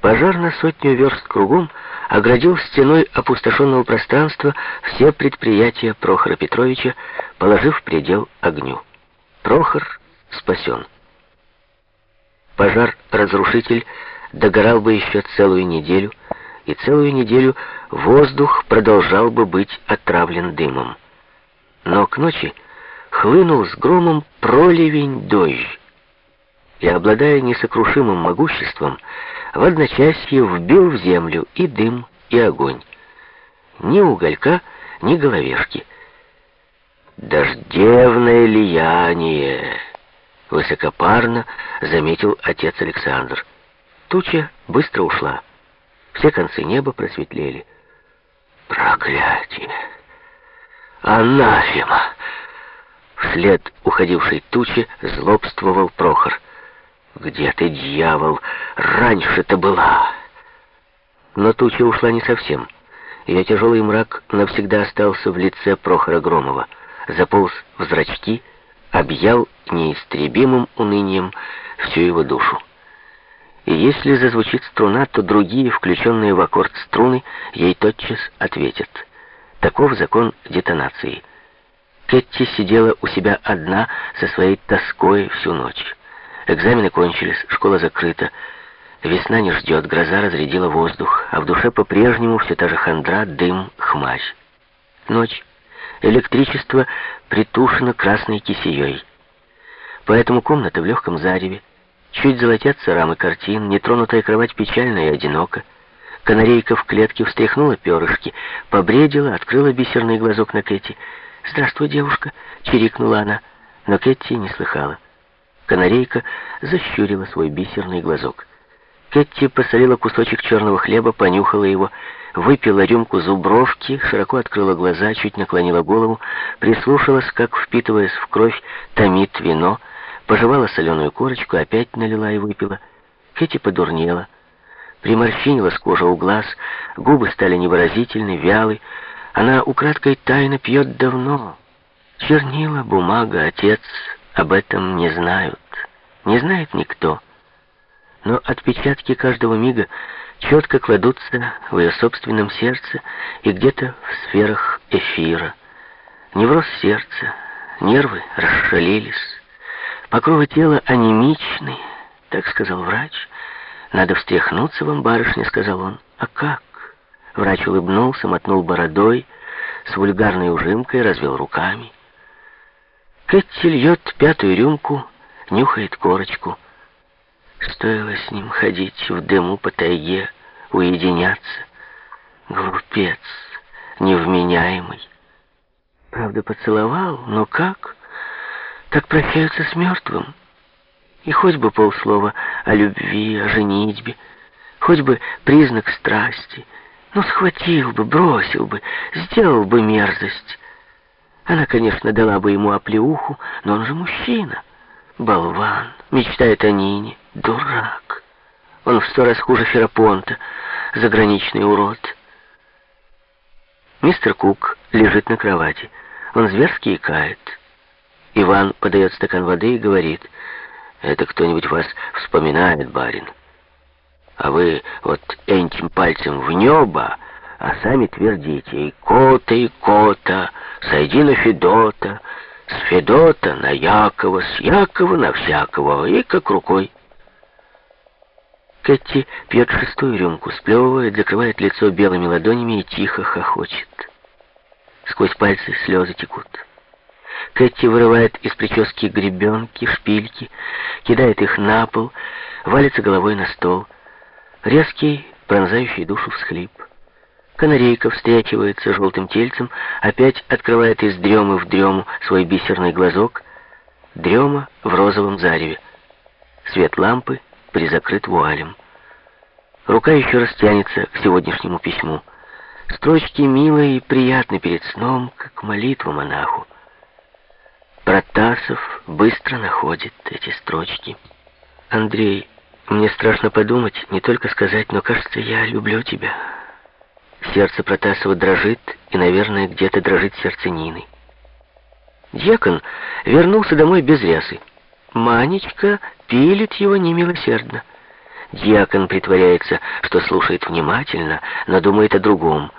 Пожар на сотню верст кругом оградил стеной опустошенного пространства все предприятия Прохора Петровича, положив предел огню. Прохор спасен. Пожар-разрушитель догорал бы еще целую неделю, и целую неделю воздух продолжал бы быть отравлен дымом. Но к ночи хлынул с громом проливень дождь, и, обладая несокрушимым могуществом, в одночасье вбил в землю и дым, и огонь. Ни уголька, ни головешки. «Дождевное лияние!» — высокопарно заметил отец Александр. Туча быстро ушла. Все концы неба просветлели. «Проклятие! Анафема!» Вслед уходившей тучи злобствовал Прохор. «Где ты, дьявол? Раньше-то была!» Но туча ушла не совсем. Ее тяжелый мрак навсегда остался в лице Прохора Громова. Заполз в зрачки, объял неистребимым унынием всю его душу. И если зазвучит струна, то другие, включенные в аккорд струны, ей тотчас ответят. Таков закон детонации. Кетти сидела у себя одна со своей тоской всю ночь. Экзамены кончились, школа закрыта. Весна не ждет, гроза разрядила воздух, а в душе по-прежнему все та же хандра, дым, хмарь. Ночь. Электричество притушено красной кисеей. Поэтому комната в легком зареве. Чуть золотятся рамы картин, нетронутая кровать печальна и одинока. Канарейка в клетке встряхнула перышки, побредила, открыла бисерный глазок на Кэти. «Здравствуй, девушка!» — чирикнула она, но Кэти не слыхала. Канарейка защурила свой бисерный глазок. Кэти посолила кусочек черного хлеба, понюхала его, выпила рюмку зубровки, широко открыла глаза, чуть наклонила голову, прислушалась, как, впитываясь в кровь, томит вино, пожевала соленую корочку, опять налила и выпила. Кэти подурнела. Приморщинилась кожа у глаз, губы стали невыразительны, вялы. Она украдкой тайно пьет давно. Чернила, бумага, отец об этом не знают. Не знает никто. Но отпечатки каждого мига четко кладутся в ее собственном сердце и где-то в сферах эфира. Невроз сердца, нервы расшалились, покровы тела анемичны, так сказал врач. «Надо встряхнуться вам, барышня», — сказал он. «А как?» Врач улыбнулся, мотнул бородой, с вульгарной ужимкой развел руками. Кэти льет пятую рюмку, нюхает корочку. Стоило с ним ходить в дыму по тайге, уединяться. Глупец, невменяемый. Правда, поцеловал, но как? Так прощаются с мертвым. И хоть бы полслова о любви, о женитьбе, хоть бы признак страсти. Ну, схватил бы, бросил бы, сделал бы мерзость. Она, конечно, дала бы ему оплеуху, но он же мужчина. Болван, мечтает о Нине, дурак. Он в сто раз хуже Ферапонта, заграничный урод. Мистер Кук лежит на кровати. Он зверски икает. Иван подает стакан воды и говорит, «Это кто-нибудь вас вспоминает, барин? А вы вот этим пальцем в небо а сами твердите «И кота, и кота, сойди на Федота, с Федота на Якова, с Якова на всякого, и как рукой». Кэти пьет шестую рюмку, сплевывает, закрывает лицо белыми ладонями и тихо хохочет. Сквозь пальцы слезы текут. Кэти вырывает из прически гребенки, шпильки, кидает их на пол, валится головой на стол. Резкий, пронзающий душу всхлип. Канарейка встрячивается желтым тельцем, опять открывает из дремы в дрему свой бисерный глазок. Дрема в розовом зареве. Свет лампы призакрыт вуалем. Рука еще раз тянется к сегодняшнему письму. Строчки милые и приятны перед сном, как молитва монаху. Протасов быстро находит эти строчки. «Андрей, мне страшно подумать, не только сказать, но, кажется, я люблю тебя». Сердце Протасова дрожит, и, наверное, где-то дрожит сердце Нины. Дьякон вернулся домой без рясы. Манечка пилит его немилосердно. Дьякон притворяется, что слушает внимательно, но думает о другом.